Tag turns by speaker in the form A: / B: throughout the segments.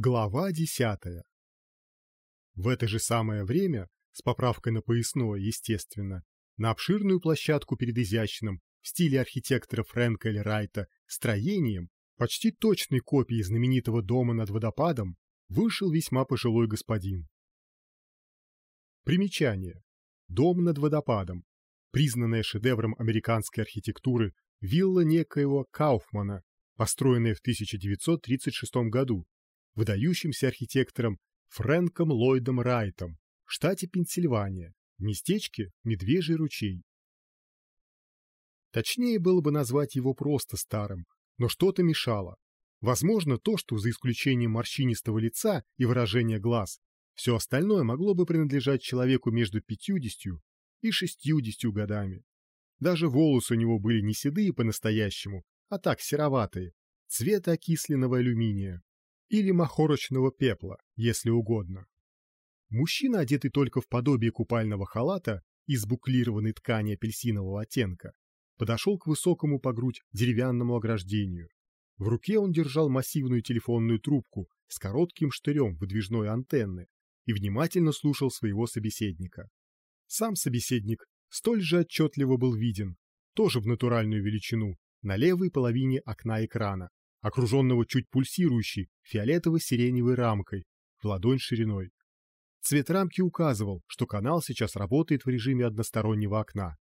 A: Глава десятая. В это же самое время, с поправкой на поясное, естественно, на обширную площадку перед изящным, в стиле архитектора Фрэнка Эль Райта, строением, почти точной копией знаменитого дома над водопадом, вышел весьма пожилой господин. Примечание. Дом над водопадом. Признанная шедевром американской архитектуры вилла некоего Кауфмана, построенная в 1936 году выдающимся архитектором Фрэнком Ллойдом Райтом в штате Пенсильвания, в местечке Медвежий ручей. Точнее было бы назвать его просто старым, но что-то мешало. Возможно, то, что за исключением морщинистого лица и выражения глаз, все остальное могло бы принадлежать человеку между 50 и 60 годами. Даже волосы у него были не седые по-настоящему, а так сероватые, цвета окисленного алюминия или махорочного пепла, если угодно. Мужчина, одетый только в подобие купального халата из буклированной ткани апельсинового оттенка, подошел к высокому по грудь деревянному ограждению. В руке он держал массивную телефонную трубку с коротким штырем выдвижной антенны и внимательно слушал своего собеседника. Сам собеседник столь же отчетливо был виден, тоже в натуральную величину, на левой половине окна экрана, окруженного чуть пульсирующей фиолетово-сиреневой рамкой в ладонь шириной. Цвет рамки указывал, что канал сейчас работает в режиме одностороннего окна.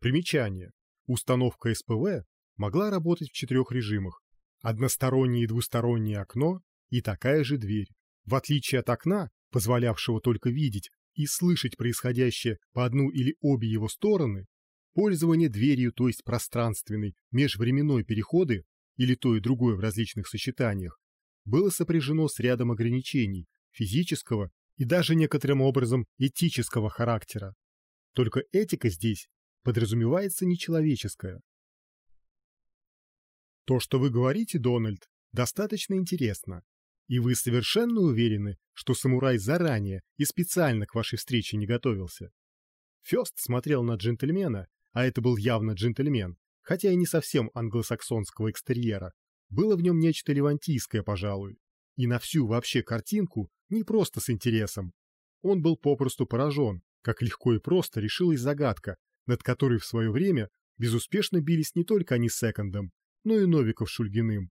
A: Примечание. Установка СПВ могла работать в четырех режимах. Одностороннее и двустороннее окно и такая же дверь. В отличие от окна, позволявшего только видеть и слышать происходящее по одну или обе его стороны, Пользование дверью, то есть пространственной, межвременной переходы, или то и другое в различных сочетаниях, было сопряжено с рядом ограничений физического и даже некоторым образом этического характера. Только этика здесь подразумевается нечеловеческая. То, что вы говорите, Дональд, достаточно интересно, и вы совершенно уверены, что самурай заранее и специально к вашей встрече не готовился. Фёст смотрел на джентльмена а это был явно джентльмен, хотя и не совсем англосаксонского экстерьера, было в нем нечто левантийское, пожалуй. И на всю вообще картинку не просто с интересом. Он был попросту поражен, как легко и просто решилась загадка, над которой в свое время безуспешно бились не только они с Секондом, но и Новиков Шульгиным.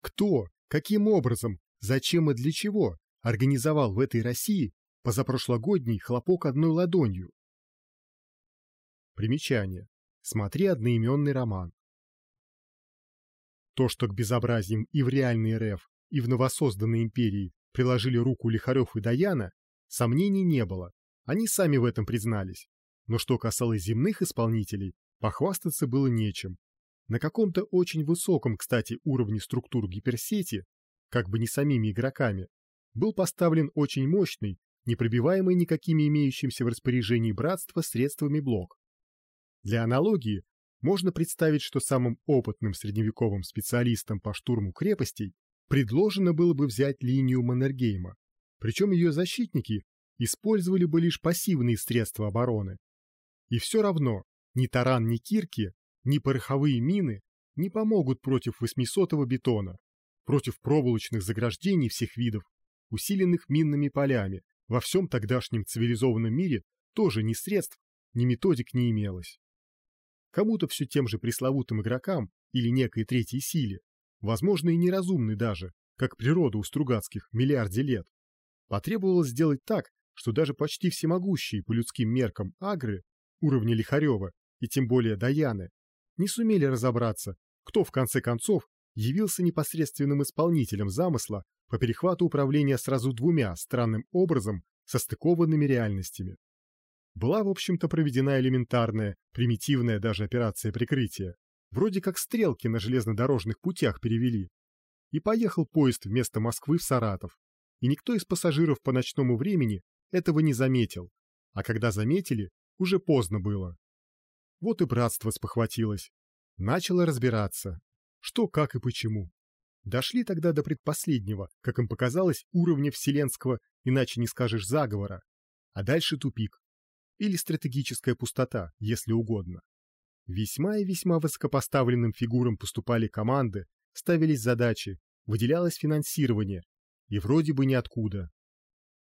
A: Кто, каким образом, зачем и для чего организовал в этой России позапрошлогодний хлопок одной ладонью? Примечание. Смотри одноименный роман. То, что к безобразиям и в реальной РФ, и в новосозданной империи приложили руку Лихарев и Даяна, сомнений не было, они сами в этом признались. Но что касалось земных исполнителей, похвастаться было нечем. На каком-то очень высоком, кстати, уровне структур гиперсети, как бы не самими игроками, был поставлен очень мощный, непробиваемый никакими имеющимся в распоряжении братства средствами блок. Для аналогии можно представить, что самым опытным средневековым специалистам по штурму крепостей предложено было бы взять линию Маннергейма, причем ее защитники использовали бы лишь пассивные средства обороны. И все равно ни таран, ни кирки, ни пороховые мины не помогут против 800-го бетона, против проволочных заграждений всех видов, усиленных минными полями, во всем тогдашнем цивилизованном мире тоже ни средств, ни методик не имелось кому-то все тем же пресловутым игрокам или некой третьей силе, возможно и неразумной даже, как природа у Стругацких миллиарде лет, потребовалось сделать так, что даже почти всемогущие по людским меркам агры уровня Лихарева и тем более Даяны не сумели разобраться, кто в конце концов явился непосредственным исполнителем замысла по перехвату управления сразу двумя странным образом состыкованными реальностями была, в общем-то, проведена элементарная, примитивная даже операция прикрытия. Вроде как стрелки на железнодорожных путях перевели. И поехал поезд вместо Москвы в Саратов. И никто из пассажиров по ночному времени этого не заметил. А когда заметили, уже поздно было. Вот и братство спохватилось. Начало разбираться. Что, как и почему. Дошли тогда до предпоследнего, как им показалось, уровня вселенского, иначе не скажешь заговора. А дальше тупик или стратегическая пустота, если угодно. Весьма и весьма высокопоставленным фигурам поступали команды, ставились задачи, выделялось финансирование, и вроде бы ниоткуда.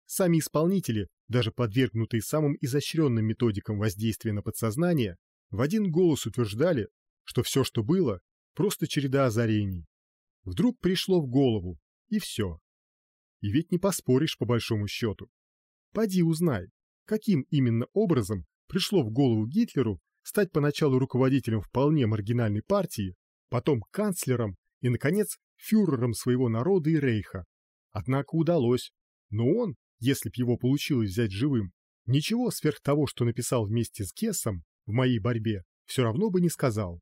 A: Сами исполнители, даже подвергнутые самым изощренным методикам воздействия на подсознание, в один голос утверждали, что все, что было, просто череда озарений. Вдруг пришло в голову, и все. И ведь не поспоришь по большому счету. Поди узнай, каким именно образом пришло в голову Гитлеру стать поначалу руководителем вполне маргинальной партии, потом канцлером и, наконец, фюрером своего народа и рейха. Однако удалось, но он, если б его получилось взять живым, ничего сверх того, что написал вместе с Гессом в моей борьбе, все равно бы не сказал.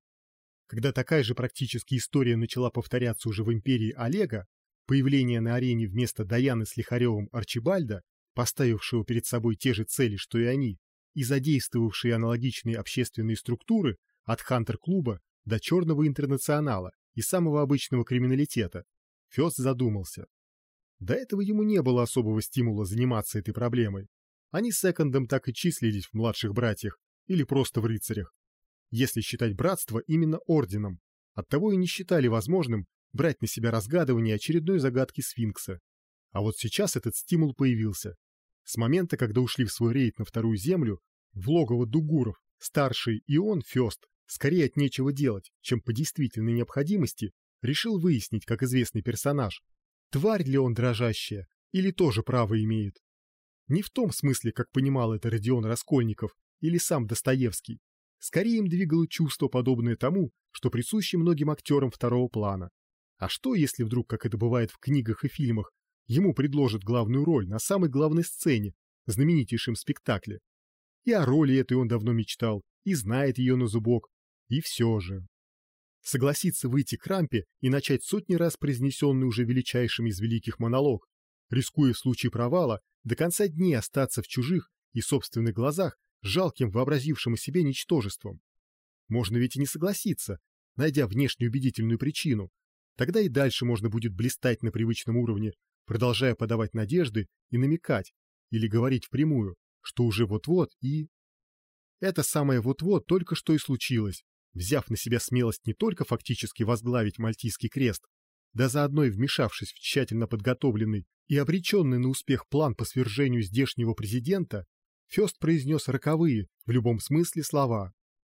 A: Когда такая же практически история начала повторяться уже в империи Олега, появление на арене вместо Даяны с Лихаревым Арчибальда, поставившего перед собой те же цели, что и они, и задействовавшие аналогичные общественные структуры от Хантер-клуба до Черного интернационала и самого обычного криминалитета, Фёст задумался. До этого ему не было особого стимула заниматься этой проблемой. Они с Секондом так и числились в младших братьях или просто в рыцарях. Если считать братство именно орденом, оттого и не считали возможным брать на себя разгадывание очередной загадки сфинкса. А вот сейчас этот стимул появился. С момента, когда ушли в свой рейд на вторую землю, в логово Дугуров, старший и он, Фёст, скорее от нечего делать, чем по действительной необходимости, решил выяснить, как известный персонаж, тварь ли он дрожащая или тоже право имеет. Не в том смысле, как понимал это Родион Раскольников или сам Достоевский. Скорее им двигало чувство, подобное тому, что присуще многим актерам второго плана. А что, если вдруг, как это бывает в книгах и фильмах, ему предложат главную роль на самой главной сцене, знаменитейшем спектакле? И о роли этой он давно мечтал, и знает ее на зубок, и все же. Согласиться выйти к рампе и начать сотни раз произнесенный уже величайшим из великих монолог, рискуя в случае провала до конца дней остаться в чужих и собственных глазах жалким вообразившим о себе ничтожеством. Можно ведь и не согласиться, найдя внешнюю убедительную причину. Тогда и дальше можно будет блистать на привычном уровне, продолжая подавать надежды и намекать, или говорить впрямую, что уже вот-вот и... Это самое вот-вот только что и случилось, взяв на себя смелость не только фактически возглавить Мальтийский крест, да заодно и вмешавшись в тщательно подготовленный и обреченный на успех план по свержению здешнего президента, Фёст произнес роковые, в любом смысле, слова,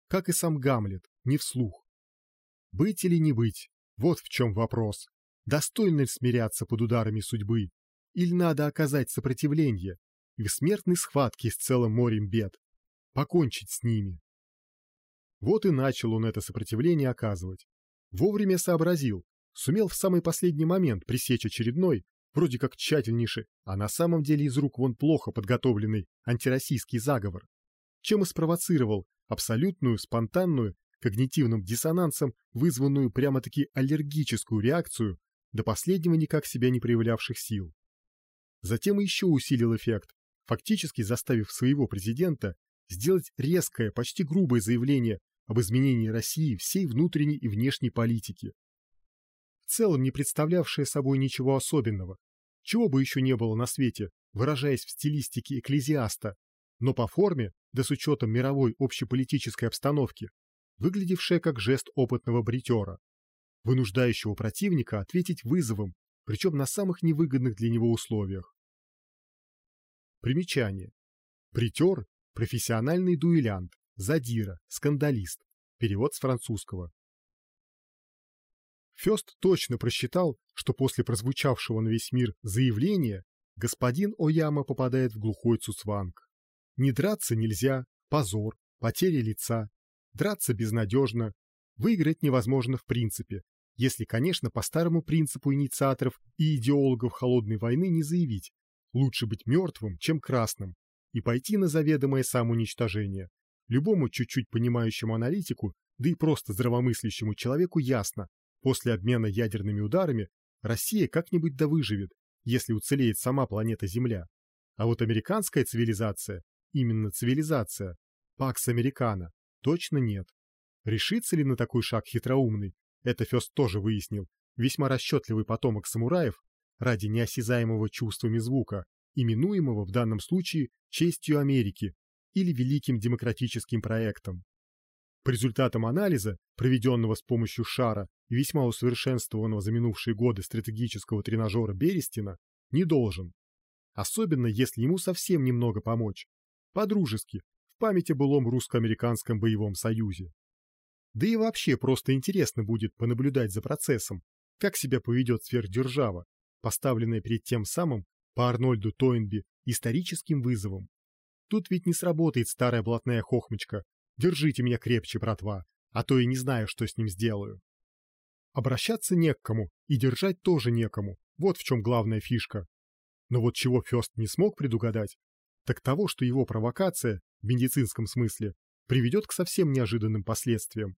A: как и сам Гамлет, не вслух. Быть или не быть, вот в чем вопрос. Достойно ли смиряться под ударами судьбы, или надо оказать сопротивление в смертной схватке с целым морем бед, покончить с ними. Вот и начал он это сопротивление оказывать. Вовремя сообразил, сумел в самый последний момент пресечь очередной, вроде как тщательнейший, а на самом деле из рук вон плохо подготовленный антироссийский заговор, чем и спровоцировал абсолютную, спонтанную, когнитивным диссонансом вызванную прямо-таки аллергическую реакцию до последнего никак себя не проявлявших сил. Затем еще усилил эффект, фактически заставив своего президента сделать резкое, почти грубое заявление об изменении России всей внутренней и внешней политики. В целом не представлявшее собой ничего особенного, чего бы еще не было на свете, выражаясь в стилистике экклезиаста, но по форме, да с учетом мировой общеполитической обстановки, выглядевшая как жест опытного бритера, вынуждающего противника ответить вызовом, причем на самых невыгодных для него условиях. Примечание. Бритер – профессиональный дуэлянт, задира, скандалист. Перевод с французского. Фёст точно просчитал, что после прозвучавшего на весь мир заявления господин Ояма попадает в глухой цуцванг. Не драться нельзя, позор, потеря лица. Драться безнадежно, выиграть невозможно в принципе, если, конечно, по старому принципу инициаторов и идеологов холодной войны не заявить «лучше быть мертвым, чем красным» и пойти на заведомое самоуничтожение. Любому чуть-чуть понимающему аналитику, да и просто здравомыслящему человеку ясно, После обмена ядерными ударами Россия как-нибудь да выживет, если уцелеет сама планета Земля. А вот американская цивилизация, именно цивилизация, Пакс Американо, точно нет. Решится ли на такой шаг хитроумный, это Фёст тоже выяснил, весьма расчетливый потомок самураев ради неосязаемого чувствами звука, именуемого в данном случае честью Америки или великим демократическим проектом. По результатам анализа, проведенного с помощью шара и весьма усовершенствованного за минувшие годы стратегического тренажера Берестина, не должен. Особенно, если ему совсем немного помочь. По-дружески, в память о былом русско-американском боевом союзе. Да и вообще просто интересно будет понаблюдать за процессом, как себя поведет сверхдержава, поставленная перед тем самым по Арнольду Тойнби историческим вызовом. Тут ведь не сработает старая блатная хохмочка «Держите меня крепче, братва, а то и не знаю, что с ним сделаю». Обращаться не к кому и держать тоже некому, вот в чем главная фишка. Но вот чего Фёст не смог предугадать, так того, что его провокация, в медицинском смысле, приведет к совсем неожиданным последствиям.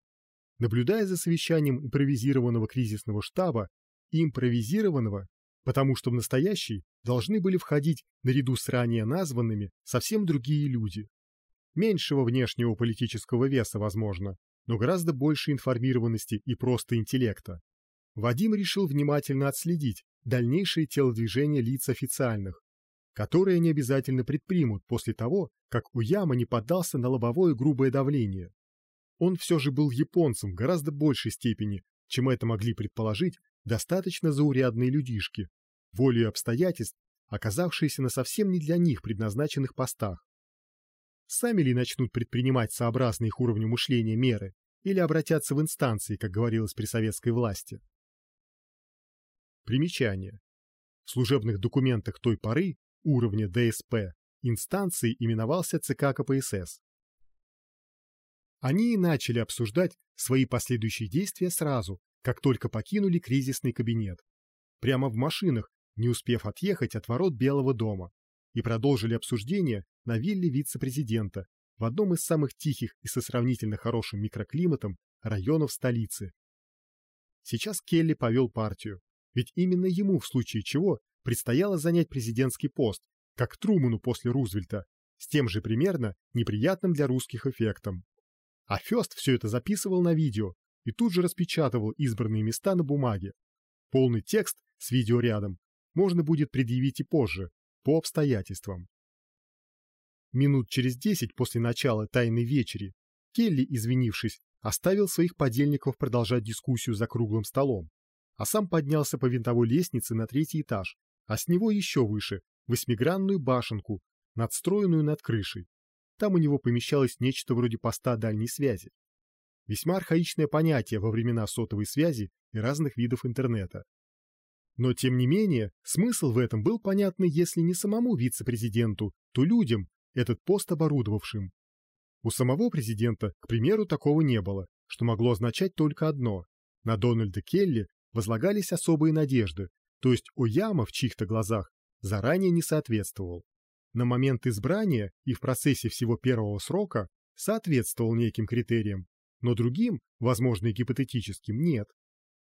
A: Наблюдая за совещанием импровизированного кризисного штаба импровизированного, потому что в настоящий должны были входить наряду с ранее названными совсем другие люди. Меньшего внешнего политического веса, возможно, но гораздо больше информированности и просто интеллекта. Вадим решил внимательно отследить дальнейшие телодвижения лиц официальных, которые они обязательно предпримут после того, как у Яма не поддался на лобовое грубое давление. Он все же был японцем в гораздо большей степени, чем это могли предположить достаточно заурядные людишки, волей обстоятельств, оказавшиеся на совсем не для них предназначенных постах. Сами ли начнут предпринимать сообразные их уровню мышления меры или обратятся в инстанции, как говорилось при советской власти? Примечание. В служебных документах той поры уровня ДСП инстанцией именовался ЦК КПСС. Они и начали обсуждать свои последующие действия сразу, как только покинули кризисный кабинет. Прямо в машинах, не успев отъехать от ворот Белого дома, и продолжили обсуждение на вилле вице-президента в одном из самых тихих и со сравнительно хорошим микроклиматом районов столицы. Сейчас Келли повел партию, ведь именно ему в случае чего предстояло занять президентский пост, как Труману после Рузвельта, с тем же примерно неприятным для русских эффектом. А Фёст все это записывал на видео и тут же распечатывал избранные места на бумаге. Полный текст с видео рядом можно будет предъявить и позже, по обстоятельствам. Минут через десять после начала тайной вечери Келли, извинившись, оставил своих подельников продолжать дискуссию за круглым столом, а сам поднялся по винтовой лестнице на третий этаж, а с него еще выше, восьмигранную башенку, надстроенную над крышей. Там у него помещалось нечто вроде поста дальней связи. Весьма архаичное понятие во времена сотовой связи и разных видов интернета. Но, тем не менее, смысл в этом был понятный, если не самому вице-президенту, то людям, этот пост оборудовавшим. У самого президента, к примеру, такого не было, что могло означать только одно. На Дональда Келли возлагались особые надежды, то есть Ояма в чьих-то глазах заранее не соответствовал на момент избрания и в процессе всего первого срока соответствовал неким критериям, но другим, возможно и гипотетическим, нет.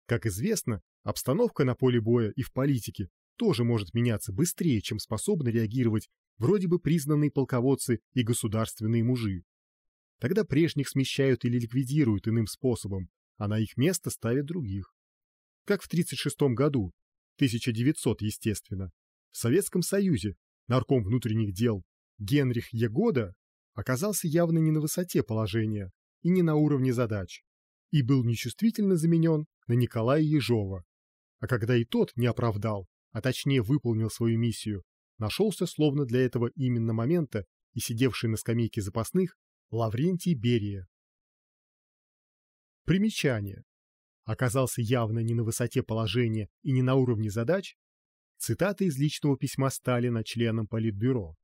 A: Как известно, обстановка на поле боя и в политике тоже может меняться быстрее, чем способны реагировать вроде бы признанные полководцы и государственные мужи. Тогда прежних смещают или ликвидируют иным способом, а на их место ставят других. Как в 1936 году, 1900, естественно, в Советском Союзе нарком внутренних дел Генрих Егода оказался явно не на высоте положения и не на уровне задач, и был нечувствительно заменен на Николая Ежова. А когда и тот не оправдал, а точнее выполнил свою миссию, нашелся словно для этого именно момента и сидевший на скамейке запасных Лаврентий Берия. Примечание. Оказался явно не на высоте положения и не на уровне задач Цитата из личного письма Сталина членам Политбюро.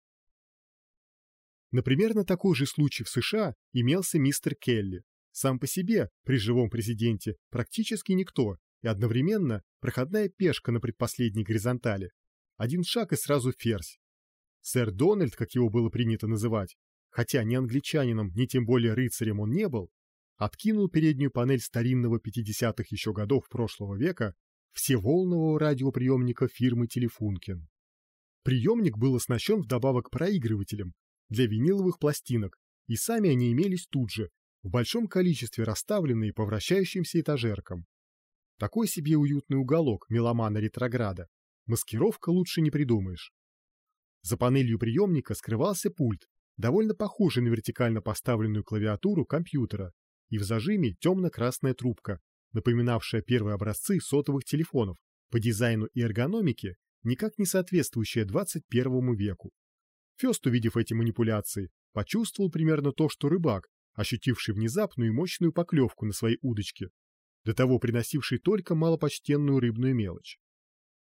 A: Например, на такой же случай в США имелся мистер Келли. Сам по себе, при живом президенте, практически никто, и одновременно проходная пешка на предпоследней горизонтали. Один шаг и сразу ферзь. Сэр Дональд, как его было принято называть, хотя ни англичанином, ни тем более рыцарем он не был, откинул переднюю панель старинного 50-х еще годов прошлого века всеволнового радиоприемника фирмы Телефункин. Приемник был оснащен вдобавок проигрывателем для виниловых пластинок, и сами они имелись тут же, в большом количестве расставленные по вращающимся этажеркам. Такой себе уютный уголок меломана-ретрограда. Маскировка лучше не придумаешь. За панелью приемника скрывался пульт, довольно похожий на вертикально поставленную клавиатуру компьютера, и в зажиме темно-красная трубка, напоминавшая первые образцы сотовых телефонов, по дизайну и эргономике никак не соответствующая 21 веку. Фест, увидев эти манипуляции, почувствовал примерно то, что рыбак, ощутивший внезапную и мощную поклевку на своей удочке, до того приносивший только малопочтенную рыбную мелочь.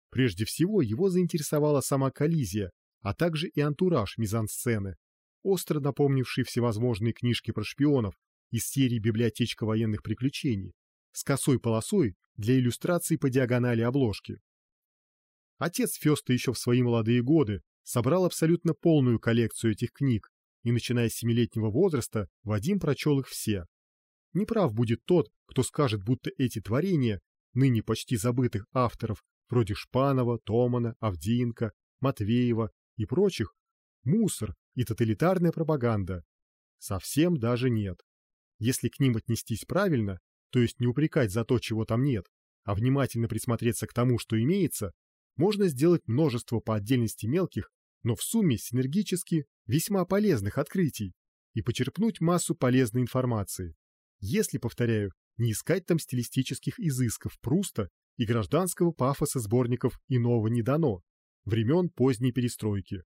A: Прежде всего его заинтересовала сама коллизия, а также и антураж мизансцены, остро напомнивший всевозможные книжки про шпионов из серии «Библиотечка военных приключений», с косой полосой для иллюстраций по диагонали обложки. Отец Феста еще в свои молодые годы собрал абсолютно полную коллекцию этих книг, и начиная с семилетнего возраста Вадим прочел их все. Неправ будет тот, кто скажет, будто эти творения, ныне почти забытых авторов, вроде Шпанова, Томана, Авдиенко, Матвеева и прочих, мусор и тоталитарная пропаганда. Совсем даже нет. Если к ним отнестись правильно, то есть не упрекать за то, чего там нет, а внимательно присмотреться к тому, что имеется, можно сделать множество по отдельности мелких, но в сумме синергически весьма полезных открытий и почерпнуть массу полезной информации. Если, повторяю, не искать там стилистических изысков Пруста и гражданского пафоса сборников «Иного не дано» времен поздней перестройки.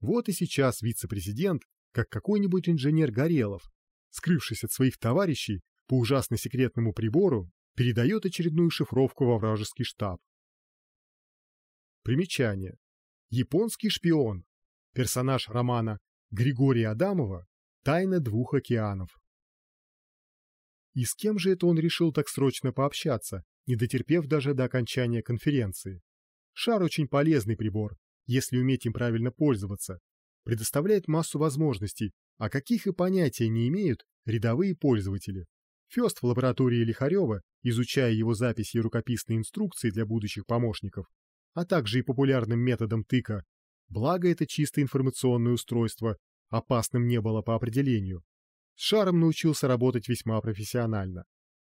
A: Вот и сейчас вице-президент, как какой-нибудь инженер Горелов, скрывшись от своих товарищей по ужасно секретному прибору, передает очередную шифровку во вражеский штаб. Примечание. Японский шпион. Персонаж романа Григория Адамова «Тайна двух океанов». И с кем же это он решил так срочно пообщаться, не дотерпев даже до окончания конференции? Шар очень полезный прибор, если уметь им правильно пользоваться. Предоставляет массу возможностей, а каких и понятия не имеют рядовые пользователи. Фест в лаборатории Лихарева, изучая его записи и рукописные инструкции для будущих помощников, а также и популярным методом тыка, благо это чисто информационное устройство, опасным не было по определению, с шаром научился работать весьма профессионально.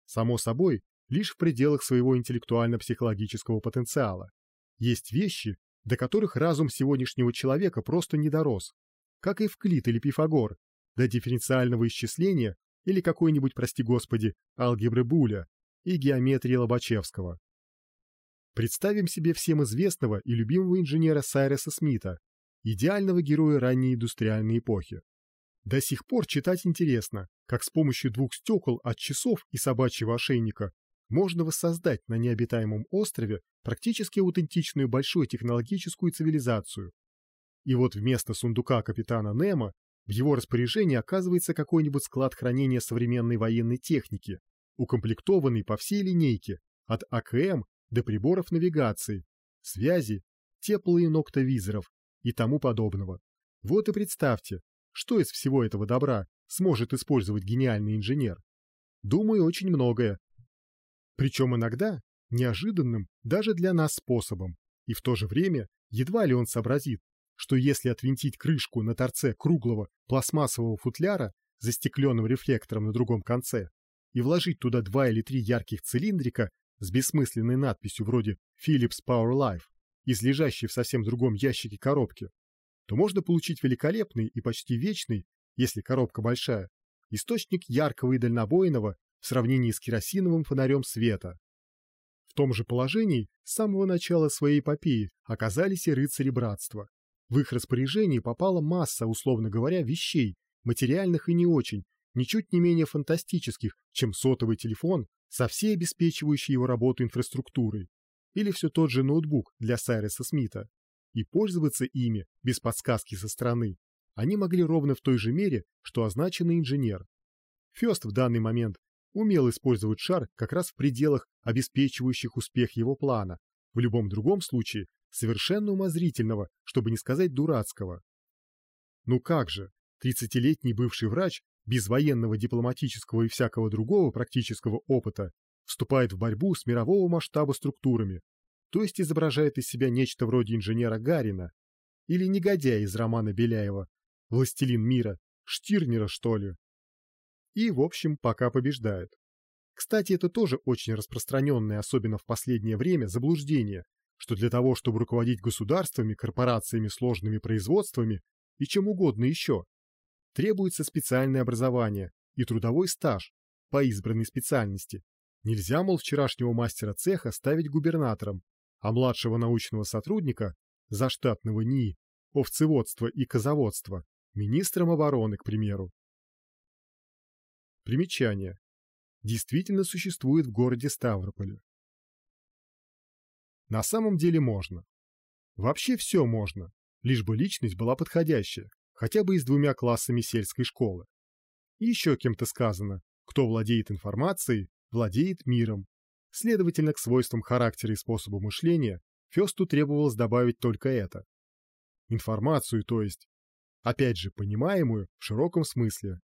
A: Само собой, лишь в пределах своего интеллектуально-психологического потенциала. Есть вещи, до которых разум сегодняшнего человека просто не дорос, как и Евклид или Пифагор, до дифференциального исчисления или какой-нибудь, прости господи, алгебры Буля и геометрии Лобачевского. Представим себе всем известного и любимого инженера Сайреса Смита, идеального героя ранней индустриальной эпохи. До сих пор читать интересно, как с помощью двух стекол от часов и собачьего ошейника можно воссоздать на необитаемом острове практически аутентичную большую технологическую цивилизацию. И вот вместо сундука капитана Немо в его распоряжении оказывается какой-нибудь склад хранения современной военной техники, укомплектованный по всей линейке, от АКМ до приборов навигации, связи, тепло- и ноктовизоров и тому подобного. Вот и представьте, что из всего этого добра сможет использовать гениальный инженер. Думаю, очень многое. Причем иногда неожиданным даже для нас способом, и в то же время едва ли он сообразит, что если отвинтить крышку на торце круглого пластмассового футляра застекленным рефлектором на другом конце и вложить туда два или три ярких цилиндрика с бессмысленной надписью вроде Philips Power Life из лежащей в совсем другом ящике коробки, то можно получить великолепный и почти вечный, если коробка большая, источник яркого и дальнобойного в сравнении с керосиновым фонарем света. В том же положении с самого начала своей эпопеи оказались и рыцари братства. В их распоряжении попала масса, условно говоря, вещей, материальных и не очень, ничуть не менее фантастических, чем сотовый телефон со всей обеспечивающей его работу инфраструктурой, или все тот же ноутбук для Сайреса Смита. И пользоваться ими, без подсказки со стороны, они могли ровно в той же мере, что означенный инженер. Фест в данный момент умел использовать шар как раз в пределах, обеспечивающих успех его плана, в любом другом случае совершенно умозрительного, чтобы не сказать дурацкого. Ну как же, 30-летний бывший врач без военного, дипломатического и всякого другого практического опыта вступает в борьбу с мирового масштаба структурами, то есть изображает из себя нечто вроде инженера Гарина или негодяя из романа Беляева «Властелин мира», Штирнера, что ли. И, в общем, пока побеждает. Кстати, это тоже очень распространенное, особенно в последнее время, заблуждение, что для того, чтобы руководить государствами, корпорациями, сложными производствами и чем угодно еще, требуется специальное образование и трудовой стаж, по избранной специальности. Нельзя, мол, вчерашнего мастера цеха ставить губернатором, а младшего научного сотрудника, заштатного НИИ, овцеводства и козоводства, министром обороны, к примеру. Примечание. Действительно существует в городе Ставрополе. На самом деле можно. Вообще все можно, лишь бы личность была подходящая, хотя бы и с двумя классами сельской школы. И еще кем-то сказано, кто владеет информацией, владеет миром. Следовательно, к свойствам характера и способу мышления Фёсту требовалось добавить только это. Информацию, то есть. Опять же, понимаемую в широком смысле.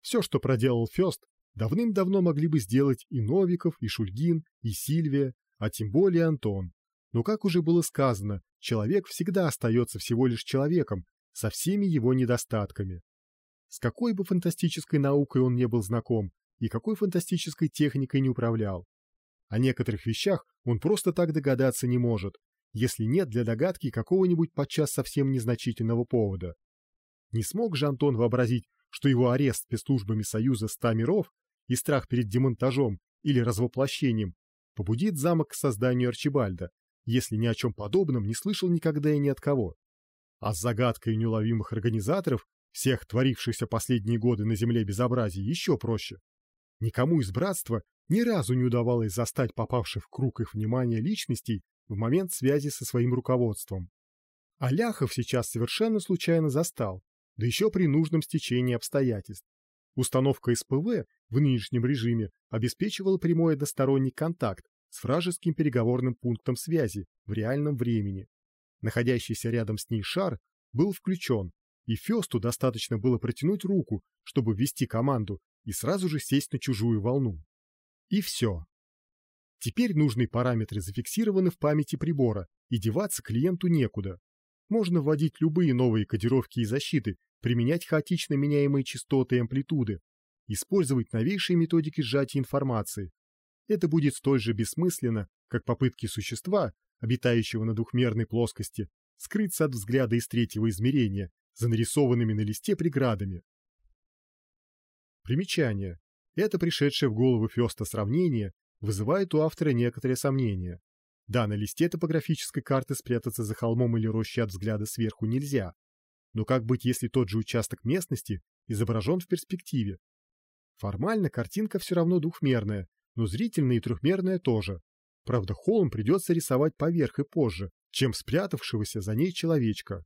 A: Все, что проделал Фёст, давным-давно могли бы сделать и Новиков, и Шульгин, и Сильвия, а тем более Антон. Но, как уже было сказано, человек всегда остается всего лишь человеком, со всеми его недостатками. С какой бы фантастической наукой он не был знаком, и какой фантастической техникой не управлял. О некоторых вещах он просто так догадаться не может, если нет для догадки какого-нибудь подчас совсем незначительного повода. Не смог же Антон вообразить, что его арест спецслужбами Союза ста миров и страх перед демонтажом или развоплощением побудит замок к созданию Арчибальда, если ни о чем подобном не слышал никогда и ни от кого. А с загадкой неуловимых организаторов всех творившихся последние годы на земле безобразий еще проще. Никому из братства ни разу не удавалось застать попавших в круг их внимания личностей в момент связи со своим руководством. А Ляхов сейчас совершенно случайно застал, да еще при нужном стечении обстоятельств. Установка СПВ в нынешнем режиме обеспечивала прямой односторонний контакт с вражеским переговорным пунктом связи в реальном времени. Находящийся рядом с ней шар был включен, и Фесту достаточно было протянуть руку, чтобы ввести команду и сразу же сесть на чужую волну. И все. Теперь нужные параметры зафиксированы в памяти прибора, и деваться клиенту некуда. Можно вводить любые новые кодировки и защиты, применять хаотично меняемые частоты и амплитуды, использовать новейшие методики сжатия информации. Это будет столь же бессмысленно, как попытки существа, обитающего на двухмерной плоскости, скрыться от взгляда из третьего измерения за нарисованными на листе преградами. Примечание. Это пришедшее в голову Фёста сравнение вызывает у автора некоторые сомнения. Да, на листе топографической карты спрятаться за холмом или рощей от взгляда сверху нельзя. Но как быть, если тот же участок местности изображен в перспективе? Формально картинка все равно двухмерная, но зрительная и трехмерная тоже. Правда, холм придется рисовать поверх и позже, чем спрятавшегося за ней человечка.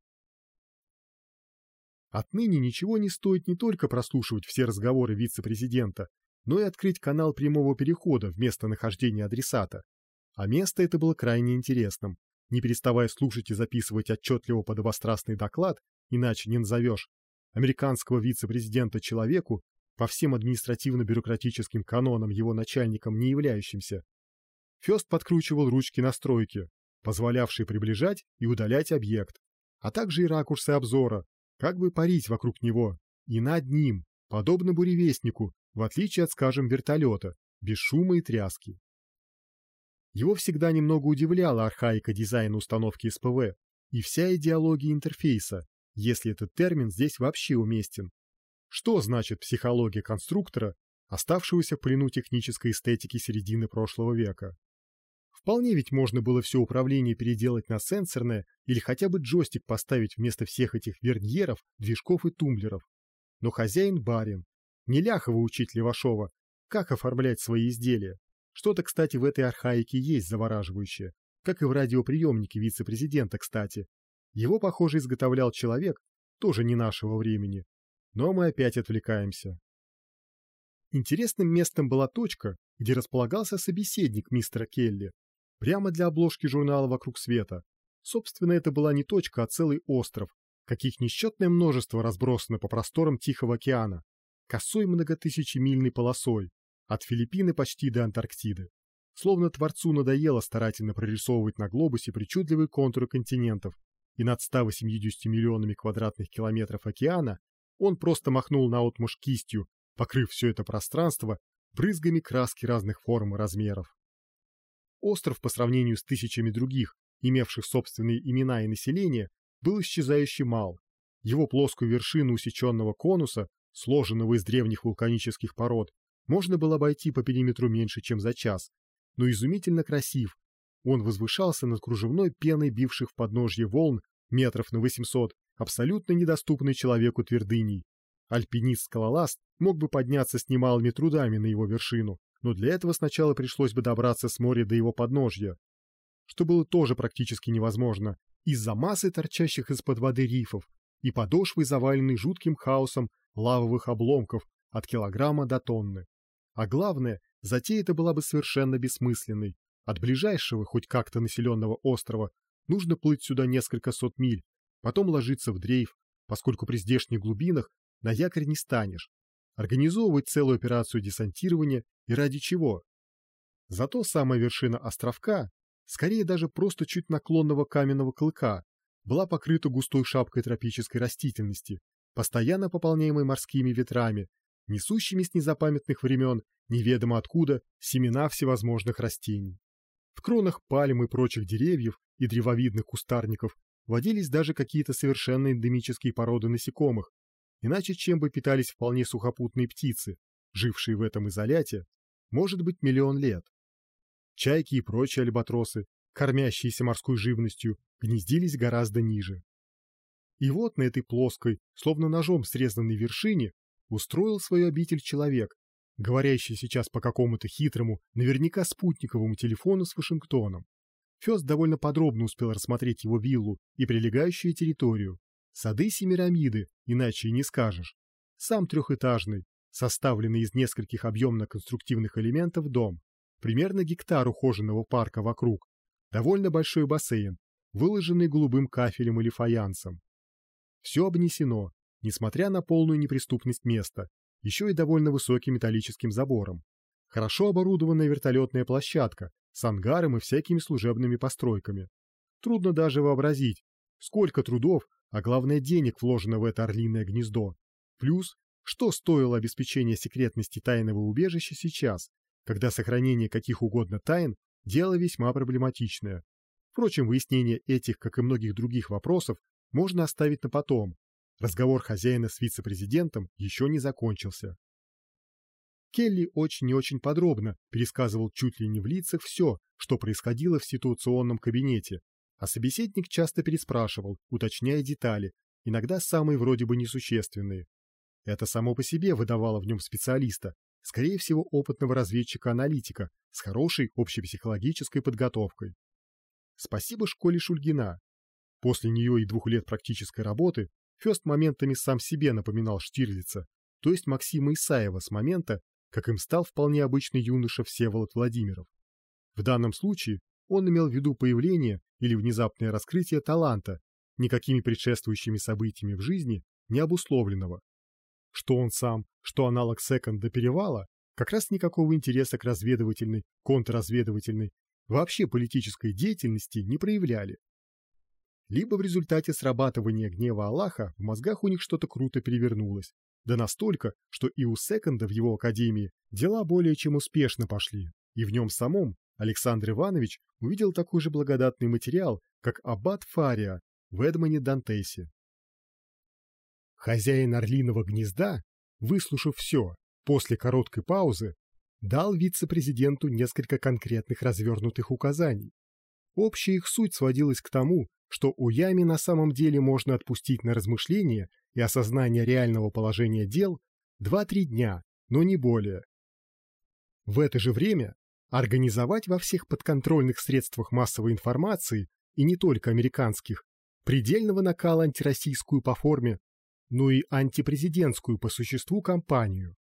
A: Отныне ничего не стоит не только прослушивать все разговоры вице-президента, но и открыть канал прямого перехода вместо нахождения адресата. А место это было крайне интересным. Не переставая слушать и записывать отчетливо подобострастный доклад, иначе не назовешь, американского вице-президента человеку, по всем административно-бюрократическим канонам его начальником не являющимся, Фёст подкручивал ручки настройки, позволявшие приближать и удалять объект, а также и ракурсы обзора, как бы парить вокруг него и над ним, подобно буревестнику, в отличие от, скажем, вертолета, без шума и тряски. Его всегда немного удивляла архаика дизайна установки СПВ и вся идеология интерфейса, если этот термин здесь вообще уместен. Что значит психология конструктора, оставшегося в плену технической эстетики середины прошлого века? Вполне ведь можно было все управление переделать на сенсорное или хотя бы джойстик поставить вместо всех этих верньеров, движков и тумблеров. Но хозяин барин. Не Ляхова учить Левашова, как оформлять свои изделия. Что-то, кстати, в этой архаике есть завораживающее, как и в радиоприемнике вице-президента, кстати. Его, похоже, изготовлял человек, тоже не нашего времени. Но мы опять отвлекаемся. Интересным местом была точка, где располагался собеседник мистера Келли, Прямо для обложки журнала «Вокруг света». Собственно, это была не точка, а целый остров, каких несчетное множество разбросано по просторам Тихого океана, косой многотысячемильной полосой, от Филиппины почти до Антарктиды. Словно Творцу надоело старательно прорисовывать на глобусе причудливые контуры континентов, и над 180 миллионами квадратных километров океана он просто махнул наотмашь кистью, покрыв все это пространство брызгами краски разных форм и размеров. Остров по сравнению с тысячами других, имевших собственные имена и население, был исчезающе мал. Его плоскую вершину усеченного конуса, сложенного из древних вулканических пород, можно было обойти по периметру меньше, чем за час, но изумительно красив. Он возвышался над кружевной пеной бивших в подножье волн метров на 800, абсолютно недоступный человеку твердыней. Альпинист-скалоласт мог бы подняться с немалыми трудами на его вершину, но для этого сначала пришлось бы добраться с моря до его подножья, что было тоже практически невозможно из-за массы торчащих из-под воды рифов и подошвы, заваленной жутким хаосом лавовых обломков от килограмма до тонны. А главное, затея эта была бы совершенно бессмысленной. От ближайшего, хоть как-то населенного острова, нужно плыть сюда несколько сот миль, потом ложиться в дрейф, поскольку при здешних глубинах на якорь не станешь. Организовывать целую операцию десантирования и ради чего? Зато самая вершина островка, скорее даже просто чуть наклонного каменного клыка, была покрыта густой шапкой тропической растительности, постоянно пополняемой морскими ветрами, несущими с незапамятных времен неведомо откуда семена всевозможных растений. В кронах пальм и прочих деревьев и древовидных кустарников водились даже какие-то совершенно эндемические породы насекомых, иначе чем бы питались вполне сухопутные птицы, жившие в этом изоляте, может быть миллион лет. Чайки и прочие альбатросы, кормящиеся морской живностью, гнездились гораздо ниже. И вот на этой плоской, словно ножом срезанной вершине, устроил свою обитель человек, говорящий сейчас по какому-то хитрому, наверняка спутниковому телефону с Вашингтоном. Фёст довольно подробно успел рассмотреть его виллу и прилегающую территорию. Сады Семирамиды, иначе и не скажешь. Сам трехэтажный, составленный из нескольких объемно-конструктивных элементов дом, примерно гектар ухоженного парка вокруг, довольно большой бассейн, выложенный голубым кафелем или фаянсом. Все обнесено, несмотря на полную неприступность места, еще и довольно высоким металлическим забором. Хорошо оборудованная вертолетная площадка с ангаром и всякими служебными постройками. Трудно даже вообразить, сколько трудов, а главное денег вложено в это орлиное гнездо. Плюс, что стоило обеспечение секретности тайного убежища сейчас, когда сохранение каких угодно тайн – дело весьма проблематичное. Впрочем, выяснение этих, как и многих других вопросов, можно оставить на потом. Разговор хозяина с вице-президентом еще не закончился. Келли очень и очень подробно пересказывал чуть ли не в лицах все, что происходило в ситуационном кабинете, а собеседник часто переспрашивал, уточняя детали, иногда самые вроде бы несущественные. Это само по себе выдавало в нем специалиста, скорее всего опытного разведчика-аналитика с хорошей общепсихологической подготовкой. Спасибо школе Шульгина. После нее и двух лет практической работы Фест моментами сам себе напоминал Штирлица, то есть Максима Исаева с момента, как им стал вполне обычный юноша Всеволод Владимиров. В данном случае он имел в виду появление или внезапное раскрытие таланта, никакими предшествующими событиями в жизни не обусловленного. Что он сам, что аналог секонда перевала, как раз никакого интереса к разведывательной, контрразведывательной, вообще политической деятельности не проявляли. Либо в результате срабатывания гнева Аллаха в мозгах у них что-то круто перевернулось, да настолько, что и у секонда в его академии дела более чем успешно пошли, и в нем самом Александр Иванович увидел такой же благодатный материал, как аббат Фария в Эдмоне Дантесе. Хозяин орлиного гнезда, выслушав все, после короткой паузы, дал вице-президенту несколько конкретных развернутых указаний. Общая их суть сводилась к тому, что у Ями на самом деле можно отпустить на размышление и осознание реального положения дел 2-3 дня, но не более. В это же время организовать во всех подконтрольных средствах массовой информации, и не только американских, предельного накала антироссийскую по форме, но и антипрезидентскую по существу кампанию.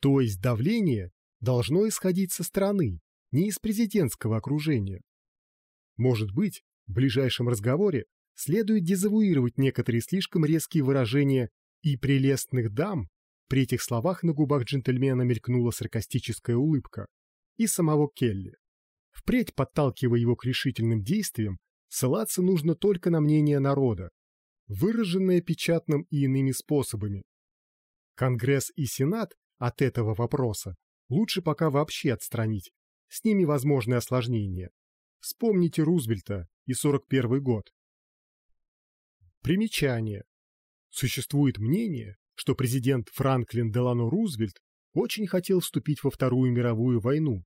A: То есть давление должно исходить со стороны, не из президентского окружения. Может быть, в ближайшем разговоре следует дезавуировать некоторые слишком резкие выражения «и прелестных дам», при этих словах на губах джентльмена мелькнула саркастическая улыбка и самого Келли. Впредь, подталкивая его к решительным действиям, ссылаться нужно только на мнение народа, выраженное печатным и иными способами. Конгресс и Сенат от этого вопроса лучше пока вообще отстранить, с ними возможны осложнения. Вспомните Рузвельта и 41 год. Примечание. Существует мнение, что президент Франклин Делано Рузвельт очень хотел вступить во Вторую мировую войну,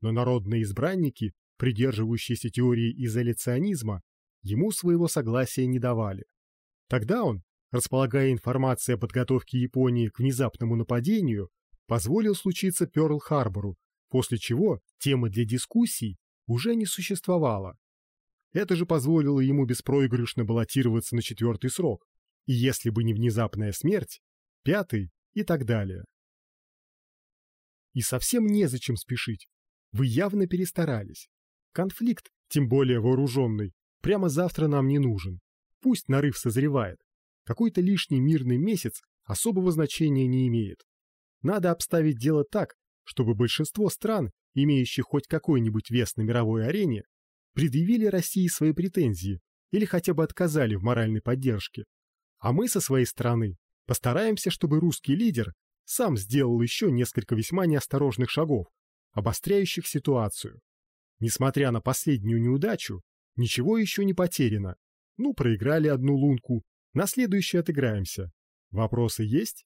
A: но народные избранники, придерживающиеся теории изоляционизма, ему своего согласия не давали. Тогда он, располагая информацией о подготовке Японии к внезапному нападению, позволил случиться Пёрл-Харбору, после чего темы для дискуссий уже не существовало. Это же позволило ему беспроигрышно баллотироваться на четвертый срок, и если бы не внезапная смерть, пятый и так далее. И совсем незачем спешить. Вы явно перестарались. Конфликт, тем более вооруженный, прямо завтра нам не нужен. Пусть нарыв созревает. Какой-то лишний мирный месяц особого значения не имеет. Надо обставить дело так, чтобы большинство стран, имеющих хоть какой-нибудь вес на мировой арене, предъявили России свои претензии или хотя бы отказали в моральной поддержке. А мы со своей стороны постараемся, чтобы русский лидер сам сделал еще несколько весьма неосторожных шагов, обостряющих ситуацию. Несмотря на последнюю неудачу, ничего еще не потеряно. Ну, проиграли одну лунку, на следующий отыграемся. Вопросы есть?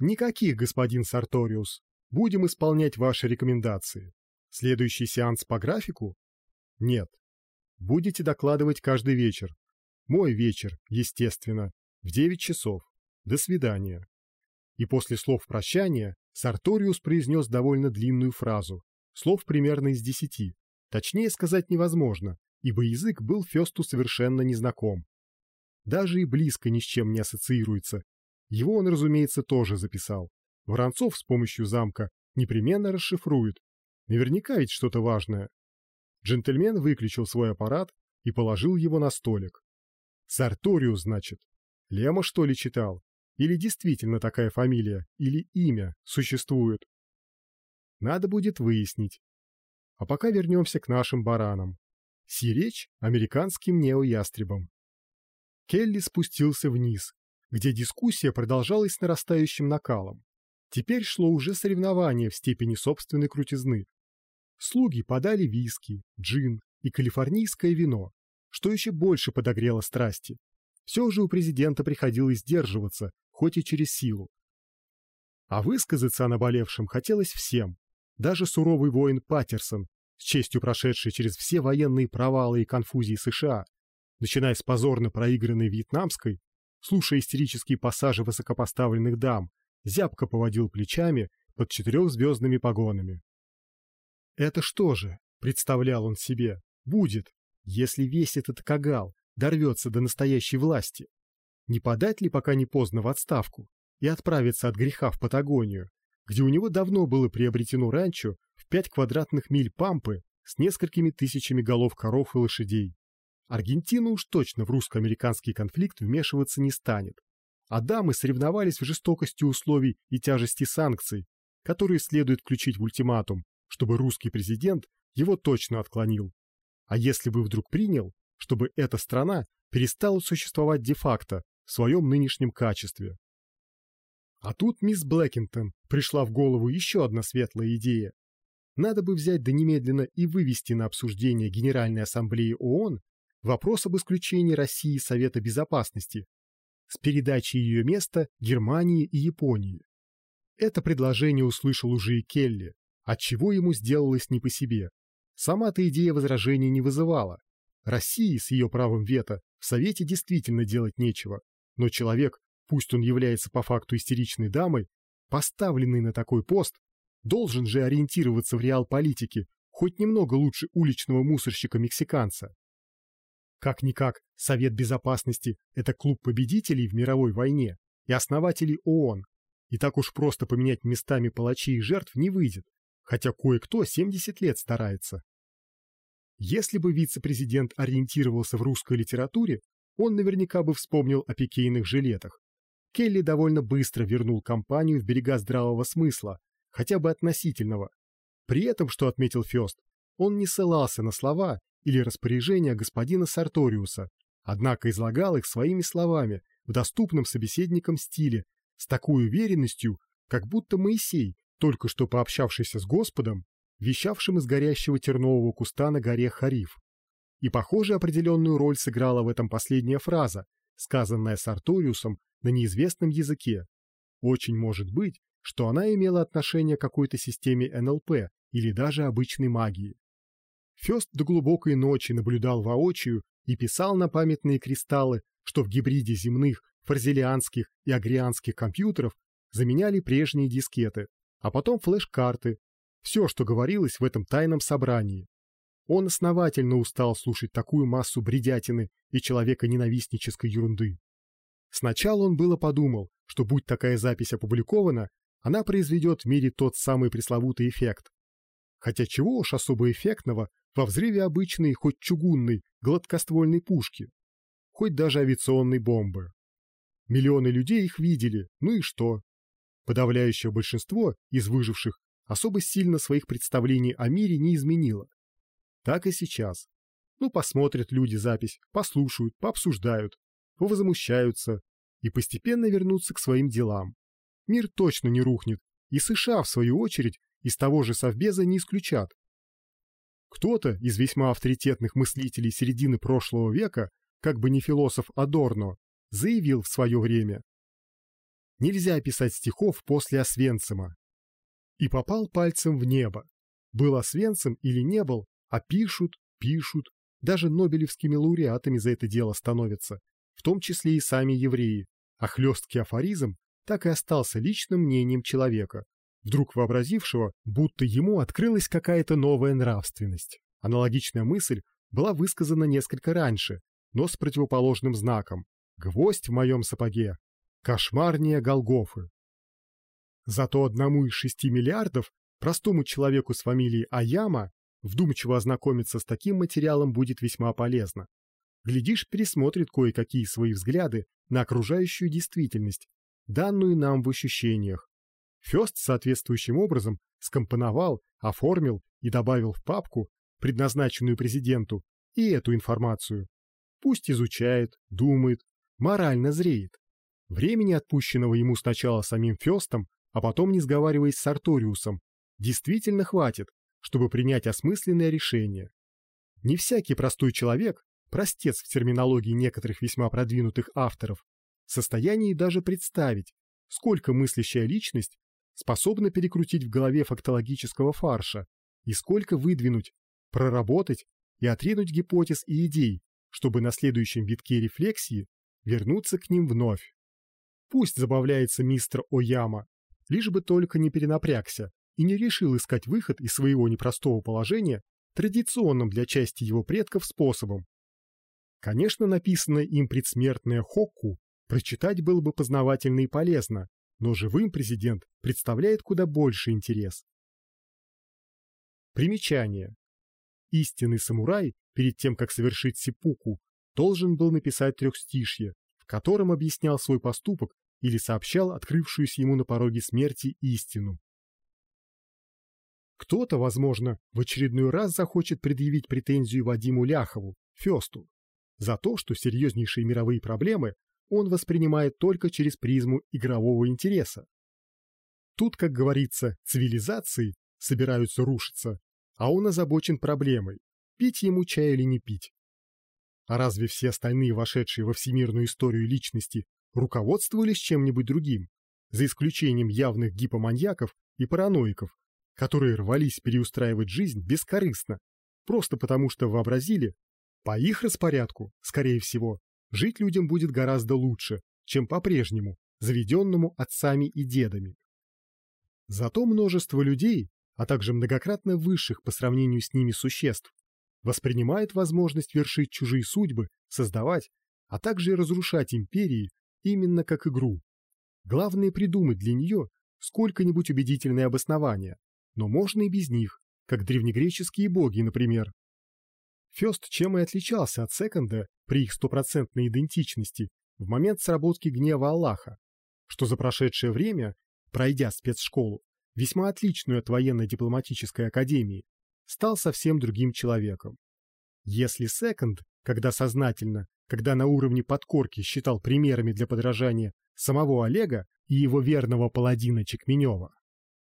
A: Никаких, господин Сарториус. Будем исполнять ваши рекомендации. Следующий сеанс по графику? Нет. Будете докладывать каждый вечер. Мой вечер, естественно, в 9 часов. До свидания. И после слов прощания Сарториус произнес довольно длинную фразу, слов примерно из десяти. Точнее сказать невозможно, ибо язык был Фесту совершенно незнаком. Даже и близко ни с чем не ассоциируется. Его он, разумеется, тоже записал. Воронцов с помощью замка непременно расшифрует. Наверняка ведь что-то важное. Джентльмен выключил свой аппарат и положил его на столик. Сарториус, значит. Лема, что ли, читал? Или действительно такая фамилия, или имя существует? Надо будет выяснить. А пока вернемся к нашим баранам. Сиречь американским неоястребам. Келли спустился вниз, где дискуссия продолжалась с нарастающим накалом. Теперь шло уже соревнование в степени собственной крутизны. Слуги подали виски, джин и калифорнийское вино, что еще больше подогрело страсти. Все же у президента приходилось сдерживаться, хоть и через силу. А высказаться о наболевшем хотелось всем, даже суровый воин Паттерсон, с честью прошедший через все военные провалы и конфузии США, начиная с позорно проигранной вьетнамской, слушая истерические пассажи высокопоставленных дам, зябко поводил плечами под четырехзвездными погонами. Это что же, представлял он себе, будет, если весь этот кагал дорвется до настоящей власти? Не подать ли пока не поздно в отставку и отправиться от греха в Патагонию, где у него давно было приобретено ранчо в пять квадратных миль пампы с несколькими тысячами голов коров и лошадей? Аргентина уж точно в русско-американский конфликт вмешиваться не станет. А дамы соревновались в жестокости условий и тяжести санкций, которые следует включить в ультиматум, чтобы русский президент его точно отклонил. А если бы вдруг принял, чтобы эта страна перестала существовать де-факто в своем нынешнем качестве. А тут мисс Блэкинтон пришла в голову еще одна светлая идея. Надо бы взять да немедленно и вывести на обсуждение Генеральной Ассамблеи ООН вопрос об исключении России Совета Безопасности с передачей ее места Германии и Японии. Это предложение услышал уже и Келли, отчего ему сделалось не по себе. Сама-то идея возражений не вызывала. России с ее правом вето в Совете действительно делать нечего, но человек, пусть он является по факту истеричной дамой, поставленный на такой пост, должен же ориентироваться в реал-политике хоть немного лучше уличного мусорщика-мексиканца. Как-никак, Совет Безопасности – это клуб победителей в мировой войне и основателей ООН, и так уж просто поменять местами палачей и жертв не выйдет, хотя кое-кто 70 лет старается. Если бы вице-президент ориентировался в русской литературе, он наверняка бы вспомнил о пикейных жилетах. Келли довольно быстро вернул компанию в берега здравого смысла, хотя бы относительного. При этом, что отметил Фёст, он не ссылался на слова или распоряжения господина Сарториуса, однако излагал их своими словами в доступном собеседникам стиле, с такой уверенностью, как будто Моисей, только что пообщавшийся с Господом, вещавшим из горящего тернового куста на горе Хариф. И, похоже, определенную роль сыграла в этом последняя фраза, сказанная Сарториусом на неизвестном языке. Очень может быть, что она имела отношение к какой-то системе НЛП или даже обычной магии. Фест до глубокой ночи наблюдал воочию и писал на памятные кристаллы, что в гибриде земных, фарзелианских и агрианских компьютеров заменяли прежние дискеты, а потом флеш-карты, все, что говорилось в этом тайном собрании. Он основательно устал слушать такую массу бредятины и человека-ненавистнической ерунды. Сначала он было подумал, что будь такая запись опубликована, она произведет в мире тот самый пресловутый эффект. Хотя чего уж особо эффектного во взрыве обычной, хоть чугунной, гладкоствольной пушки, хоть даже авиационной бомбы. Миллионы людей их видели, ну и что? Подавляющее большинство из выживших особо сильно своих представлений о мире не изменило. Так и сейчас. Ну, посмотрят люди запись, послушают, пообсуждают, повозмущаются и постепенно вернутся к своим делам. Мир точно не рухнет, и США, в свою очередь, из того же Совбеза не исключат. Кто-то из весьма авторитетных мыслителей середины прошлого века, как бы не философ Адорно, заявил в свое время. Нельзя писать стихов после Освенцима. И попал пальцем в небо. Был Освенцим или не был, а пишут, пишут, даже нобелевскими лауреатами за это дело становятся, в том числе и сами евреи, а хлесткий афоризм так и остался личным мнением человека, вдруг вообразившего, будто ему открылась какая-то новая нравственность. Аналогичная мысль была высказана несколько раньше, но с противоположным знаком. Гвоздь в моем сапоге. Кошмарнее Голгофы. Зато одному из шести миллиардов, простому человеку с фамилией Аяма, вдумчиво ознакомиться с таким материалом будет весьма полезно. Глядишь, пересмотрит кое-какие свои взгляды на окружающую действительность, данную нам в ощущениях. Фёст соответствующим образом скомпоновал, оформил и добавил в папку, предназначенную президенту, и эту информацию. Пусть изучает, думает, морально зреет. Времени, отпущенного ему сначала самим Фёстом, а потом не сговариваясь с Арториусом, действительно хватит, чтобы принять осмысленное решение. Не всякий простой человек, простец в терминологии некоторых весьма продвинутых авторов, в состоянии даже представить, сколько мыслящая личность способна перекрутить в голове фактологического фарша и сколько выдвинуть, проработать и отринуть гипотез и идей, чтобы на следующем витке рефлексии вернуться к ним вновь. Пусть забавляется мистер Ояма, лишь бы только не перенапрягся и не решил искать выход из своего непростого положения традиционным для части его предков способом. Конечно, написанное им предсмертное Хокку прочитать было бы познавательно и полезно, но живым президент представляет куда больше интерес. Примечание. Истинный самурай, перед тем, как совершить сипуку, должен был написать трехстишье, в котором объяснял свой поступок или сообщал открывшуюся ему на пороге смерти истину. Кто-то, возможно, в очередной раз захочет предъявить претензию Вадиму Ляхову, Фёсту, за то, что серьезнейшие мировые проблемы он воспринимает только через призму игрового интереса. Тут, как говорится, цивилизации собираются рушиться, а он озабочен проблемой, пить ему чай или не пить. А разве все остальные вошедшие во всемирную историю личности руководствовались чем-нибудь другим, за исключением явных гипоманьяков и параноиков, которые рвались переустраивать жизнь бескорыстно, просто потому что вообразили, по их распорядку, скорее всего, жить людям будет гораздо лучше, чем по-прежнему, заведенному отцами и дедами. Зато множество людей, а также многократно высших по сравнению с ними существ, воспринимает возможность вершить чужие судьбы, создавать, а также и разрушать империи именно как игру. Главное придумать для нее сколько-нибудь убедительное обоснование, но можно и без них, как древнегреческие боги, например. Фёст чем и отличался от Секонда при их стопроцентной идентичности в момент сработки гнева Аллаха, что за прошедшее время, пройдя спецшколу, весьма отличную от военно-дипломатической академии, стал совсем другим человеком. Если Секонд, когда сознательно, когда на уровне подкорки считал примерами для подражания самого Олега и его верного паладина Чекменева,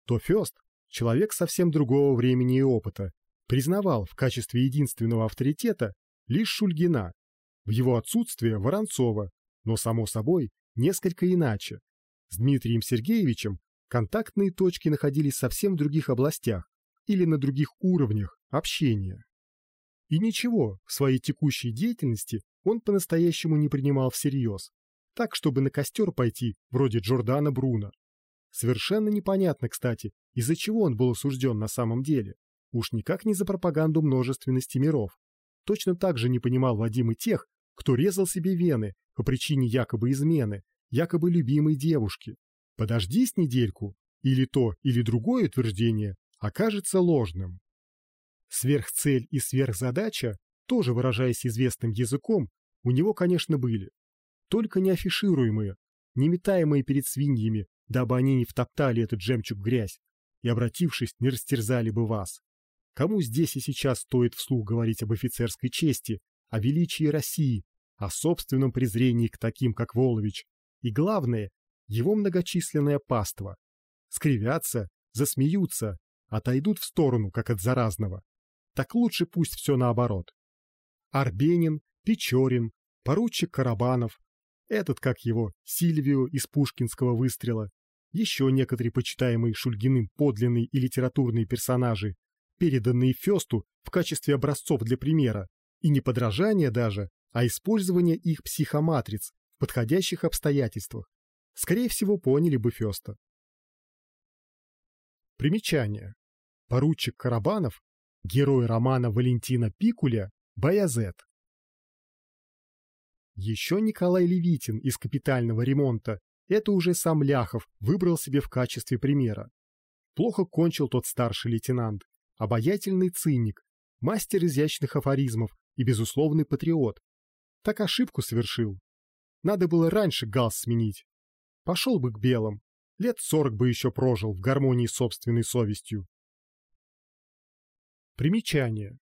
A: то Фёст человек совсем другого времени и опыта, признавал в качестве единственного авторитета лишь Шульгина, в его отсутствие Воронцова, но, само собой, несколько иначе, с Дмитрием Сергеевичем, Контактные точки находились совсем в других областях или на других уровнях общения. И ничего, в своей текущей деятельности он по-настоящему не принимал всерьез, так, чтобы на костер пойти, вроде Джордана Бруно. Совершенно непонятно, кстати, из-за чего он был осужден на самом деле. Уж никак не за пропаганду множественности миров. Точно так же не понимал Вадим и тех, кто резал себе вены по причине якобы измены, якобы любимой девушки. Подожди с недельку, или то, или другое утверждение окажется ложным. Сверхцель и сверхзадача, тоже выражаясь известным языком, у него, конечно, были. Только не афишируемые, не метаемые перед свиньями, дабы они не втоптали этот жемчуг грязь и, обратившись, не растерзали бы вас. Кому здесь и сейчас стоит вслух говорить об офицерской чести, о величии России, о собственном презрении к таким, как Волович, и, главное, его многочисленное паство. Скривятся, засмеются, отойдут в сторону, как от заразного. Так лучше пусть все наоборот. Арбенин, Печорин, поручик Карабанов, этот, как его, Сильвио из пушкинского выстрела, еще некоторые почитаемые Шульгиным подлинные и литературные персонажи, переданные Фесту в качестве образцов для примера, и не подражания даже, а использование их психоматриц в подходящих обстоятельствах, скорее всего, поняли бы Феста. Примечание. Поручик Карабанов, герой романа Валентина Пикуля «Баязет». Еще Николай Левитин из капитального ремонта, это уже сам Ляхов выбрал себе в качестве примера. Плохо кончил тот старший лейтенант, обаятельный циник, мастер изящных афоризмов и безусловный патриот. Так ошибку совершил. Надо было раньше галс сменить. Пошел бы к белым, лет сорок бы еще прожил в гармонии с собственной совестью. Примечание.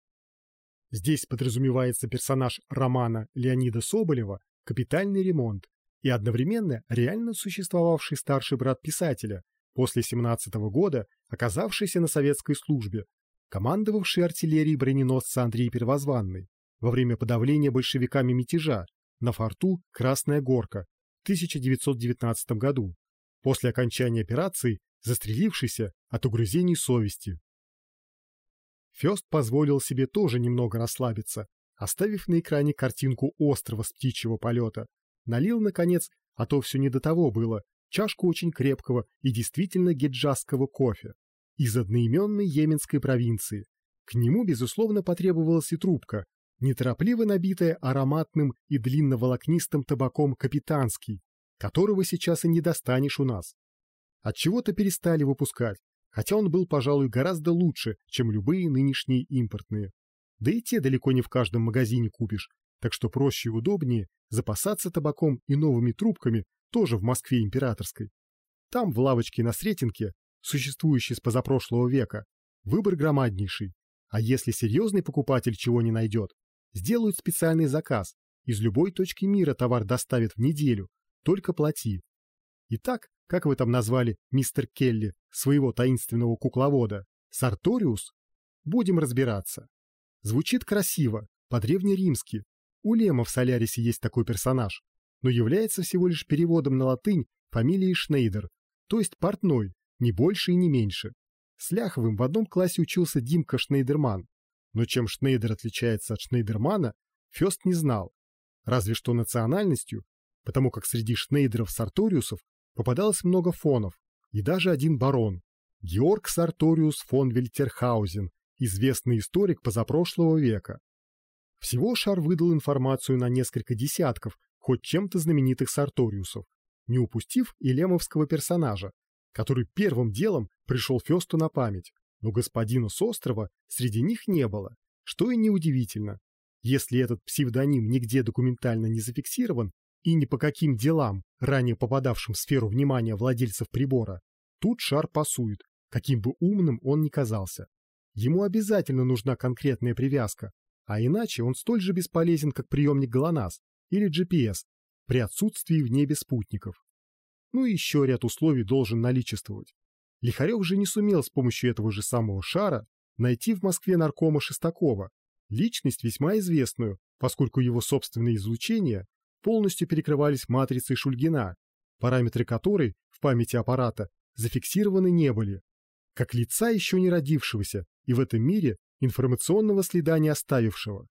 A: Здесь подразумевается персонаж романа Леонида Соболева «Капитальный ремонт» и одновременно реально существовавший старший брат писателя, после 17 -го года оказавшийся на советской службе, командовавший артиллерией броненосца Андрей Первозванный во время подавления большевиками мятежа на форту «Красная горка» в 1919 году, после окончания операции застрелившийся от угрызений совести. Фёст позволил себе тоже немного расслабиться, оставив на экране картинку острова с птичьего полета. Налил, наконец, а то все не до того было, чашку очень крепкого и действительно геджасского кофе из одноименной йеменской провинции. К нему, безусловно, потребовалась и трубка, неторопливо набитая ароматным и длинноволокнистым табаком капитанский, которого сейчас и не достанешь у нас. От чего то перестали выпускать, хотя он был, пожалуй, гораздо лучше, чем любые нынешние импортные. Да и те далеко не в каждом магазине купишь, так что проще и удобнее запасаться табаком и новыми трубками тоже в Москве императорской. Там, в лавочке на Сретенке, существующей с позапрошлого века, выбор громаднейший, а если серьезный покупатель чего не найдет, сделают специальный заказ, из любой точки мира товар доставят в неделю, только плати. Итак, как вы там назвали мистер Келли, своего таинственного кукловода, Сарториус? Будем разбираться. Звучит красиво, по-древнеримски. У Лема в Солярисе есть такой персонаж, но является всего лишь переводом на латынь фамилии Шнейдер, то есть портной, не больше и не меньше. С Ляховым в одном классе учился Димка Шнейдерман, но чем Шнейдер отличается от Шнейдермана, Фёст не знал, разве что национальностью, потому как среди Шнейдеров-Сарториусов попадалось много фонов, и даже один барон, Георг Сарториус фон Вильтерхаузен, известный историк позапрошлого века. Всего Шар выдал информацию на несколько десятков хоть чем-то знаменитых Сарториусов, не упустив и лемовского персонажа, который первым делом пришел Фесту на память, но господина с острова среди них не было, что и неудивительно. Если этот псевдоним нигде документально не зафиксирован, и ни по каким делам, ранее попадавшим в сферу внимания владельцев прибора, тут шар пасует, каким бы умным он ни казался. Ему обязательно нужна конкретная привязка, а иначе он столь же бесполезен, как приемник ГЛОНАСС или GPS при отсутствии в небе спутников. Ну и еще ряд условий должен наличествовать. Лихарев же не сумел с помощью этого же самого шара найти в Москве наркома Шестакова, личность весьма известную, поскольку его собственные излучения полностью перекрывались матрицей Шульгина, параметры которой в памяти аппарата зафиксированы не были, как лица еще не родившегося и в этом мире информационного следа не оставившего.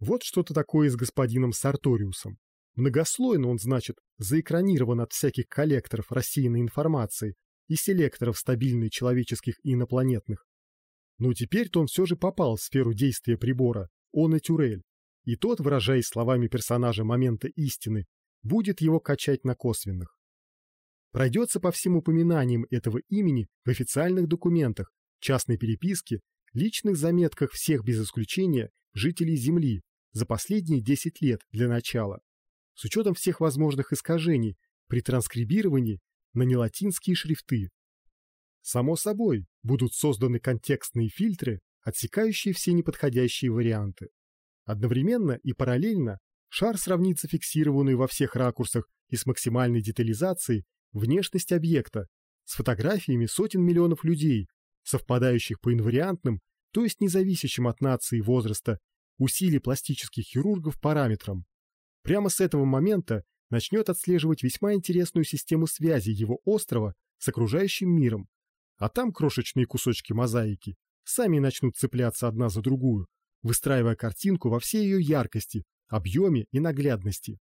A: Вот что-то такое с господином Сарториусом. Многослойно он, значит, заэкранирован от всяких коллекторов рассеянной информации и селекторов стабильной человеческих и инопланетных. Но теперь-то он все же попал в сферу действия прибора, он и Тюрель, и тот, выражаясь словами персонажа момента истины, будет его качать на косвенных. Пройдется по всем упоминаниям этого имени в официальных документах, частной переписке, личных заметках всех без исключения жителей Земли за последние 10 лет для начала с учетом всех возможных искажений при транскрибировании на нелатинские шрифты. Само собой, будут созданы контекстные фильтры, отсекающие все неподходящие варианты. Одновременно и параллельно шар сравнит зафиксированную во всех ракурсах и с максимальной детализацией внешность объекта с фотографиями сотен миллионов людей, совпадающих по инвариантным, то есть независящим от нации и возраста, усилий пластических хирургов параметрам. Прямо с этого момента начнет отслеживать весьма интересную систему связи его острова с окружающим миром, а там крошечные кусочки мозаики сами начнут цепляться одна за другую, выстраивая картинку во всей ее яркости, объеме и наглядности.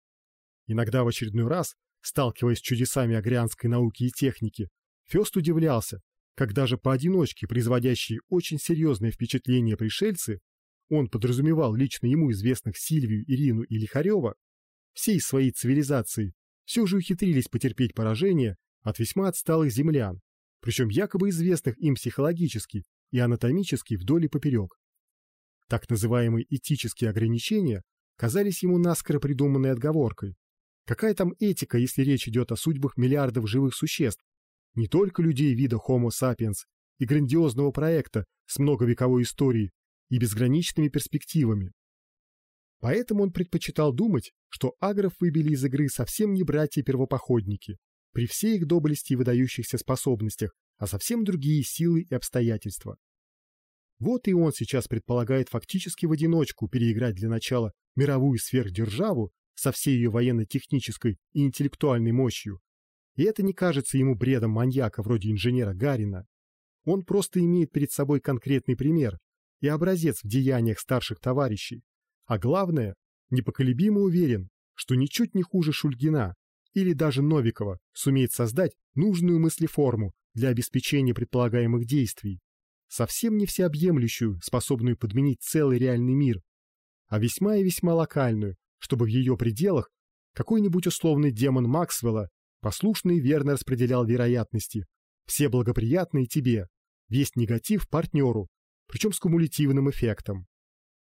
A: Иногда в очередной раз, сталкиваясь с чудесами агрианской науки и техники, Фест удивлялся, как даже поодиночке производящие очень серьезное впечатление пришельцы, он подразумевал лично ему известных Сильвию, Ирину и Лихарева, всей своей цивилизации, все же ухитрились потерпеть поражение от весьма отсталых землян, причем якобы известных им психологически и анатомически вдоль и поперек. Так называемые этические ограничения казались ему наскоро придуманной отговоркой. Какая там этика, если речь идет о судьбах миллиардов живых существ, не только людей вида Homo sapiens и грандиозного проекта с многовековой историей и безграничными перспективами. Поэтому он предпочитал думать, что агров выбили из игры совсем не братья-первопоходники, при всей их доблести и выдающихся способностях, а совсем другие силы и обстоятельства. Вот и он сейчас предполагает фактически в одиночку переиграть для начала мировую сверхдержаву со всей ее военно-технической и интеллектуальной мощью. И это не кажется ему бредом маньяка вроде инженера Гарина. Он просто имеет перед собой конкретный пример и образец в деяниях старших товарищей, а главное, непоколебимо уверен, что ничуть не хуже Шульгина или даже Новикова сумеет создать нужную мыслеформу для обеспечения предполагаемых действий, совсем не всеобъемлющую, способную подменить целый реальный мир, а весьма и весьма локальную, чтобы в ее пределах какой-нибудь условный демон Максвелла послушно и верно распределял вероятности, все благоприятные тебе, весь негатив партнеру, причем с кумулятивным эффектом.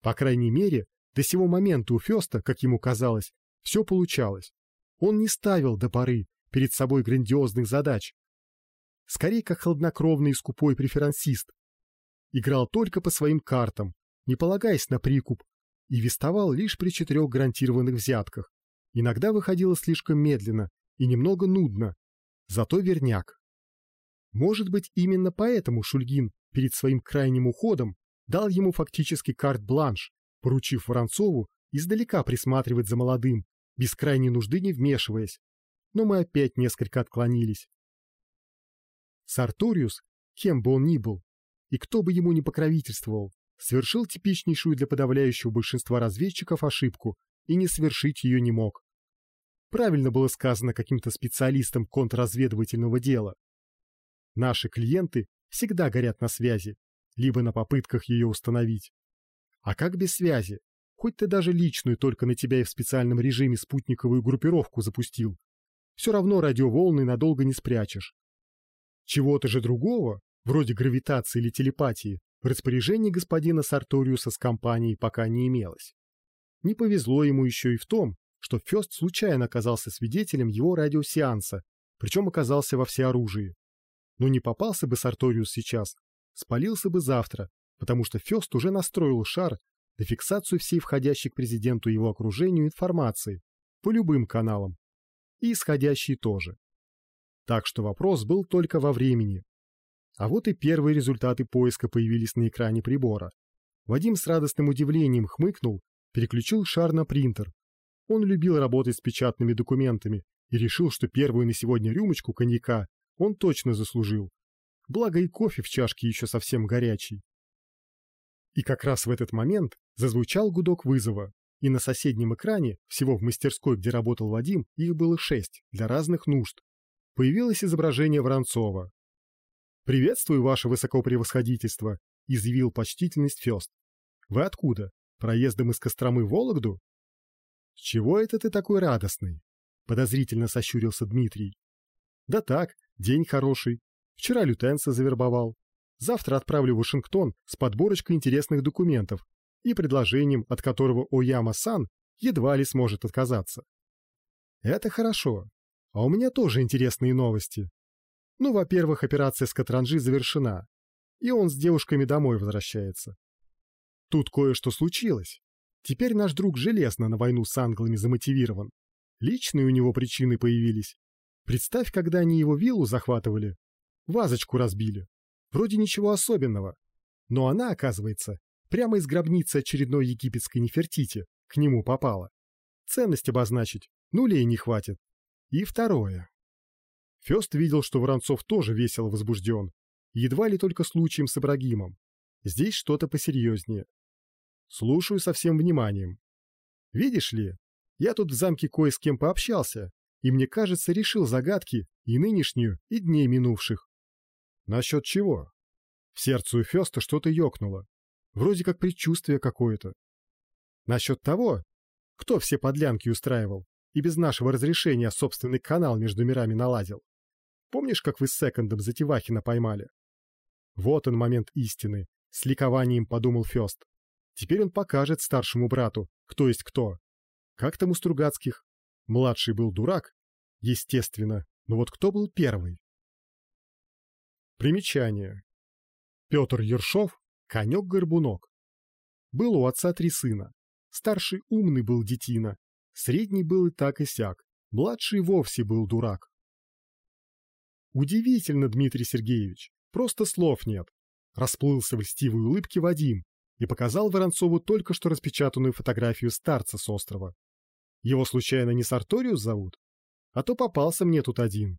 A: По крайней мере, до сего момента у Феста, как ему казалось, все получалось. Он не ставил до поры перед собой грандиозных задач. Скорее, как хладнокровный и скупой преферансист. Играл только по своим картам, не полагаясь на прикуп, и вестовал лишь при четырех гарантированных взятках. Иногда выходило слишком медленно и немного нудно, зато верняк. Может быть, именно поэтому Шульгин перед своим крайним уходом дал ему фактически карт-бланш поручив Воронцову издалека присматривать за молодым, без крайней нужды не вмешиваясь. Но мы опять несколько отклонились. Сарториус, кем бы он ни был, и кто бы ему ни покровительствовал, совершил типичнейшую для подавляющего большинства разведчиков ошибку и не совершить ее не мог. Правильно было сказано каким-то специалистом контрразведывательного дела. Наши клиенты всегда горят на связи, либо на попытках ее установить. А как без связи? Хоть ты даже личную только на тебя и в специальном режиме спутниковую группировку запустил. Все равно радиоволны надолго не спрячешь. Чего-то же другого, вроде гравитации или телепатии, в распоряжении господина Сарториуса с компанией пока не имелось. Не повезло ему еще и в том, что Фест случайно оказался свидетелем его радиосеанса, причем оказался во всеоружии. Но не попался бы Сарториус сейчас, спалился бы завтра, потому что Фест уже настроил шар на фиксацию всей входящей к президенту его окружению информации по любым каналам, и исходящей тоже. Так что вопрос был только во времени. А вот и первые результаты поиска появились на экране прибора. Вадим с радостным удивлением хмыкнул, переключил шар на принтер. Он любил работать с печатными документами и решил, что первую на сегодня рюмочку коньяка он точно заслужил. Благо и кофе в чашке еще совсем горячий. И как раз в этот момент зазвучал гудок вызова, и на соседнем экране, всего в мастерской, где работал Вадим, их было шесть, для разных нужд. Появилось изображение Воронцова. «Приветствую, ваше высокопревосходительство», — изъявил почтительность Фест. «Вы откуда? Проездом из Костромы в Вологду?» «С чего это ты такой радостный?» — подозрительно сощурился Дмитрий. «Да так, день хороший. Вчера лютенца завербовал. Завтра отправлю в Вашингтон с подборочкой интересных документов и предложением, от которого Ояма-сан едва ли сможет отказаться. Это хорошо. А у меня тоже интересные новости. Ну, во-первых, операция с Катранжи завершена, и он с девушками домой возвращается. Тут кое-что случилось. Теперь наш друг железно на войну с англами замотивирован. Личные у него причины появились. Представь, когда они его виллу захватывали, вазочку разбили. Вроде ничего особенного. Но она, оказывается, прямо из гробницы очередной египетской Нефертити к нему попала. Ценность обозначить нулей не хватит. И второе. Фест видел, что Воронцов тоже весело возбужден. Едва ли только случаем с Ибрагимом. Здесь что-то посерьезнее. Слушаю со всем вниманием. Видишь ли, я тут в замке кое с кем пообщался, и мне кажется, решил загадки и нынешнюю, и дней минувших. Насчет чего? В сердце у Феста что-то ёкнуло. Вроде как предчувствие какое-то. Насчет того, кто все подлянки устраивал и без нашего разрешения собственный канал между мирами наладил. Помнишь, как вы с Секондом Затевахина поймали? Вот он момент истины, с ликованием подумал Фест. Теперь он покажет старшему брату, кто есть кто. Как там у Стругацких? Младший был дурак? Естественно. Но вот кто был первый? Примечание. Петр Ершов — конек-горбунок. Был у отца три сына. Старший умный был детина, средний был и так и сяк, младший вовсе был дурак. Удивительно, Дмитрий Сергеевич, просто слов нет. Расплылся в льстивой улыбке Вадим и показал Воронцову только что распечатанную фотографию старца с острова. Его случайно не Сарториус зовут? А то попался мне тут один.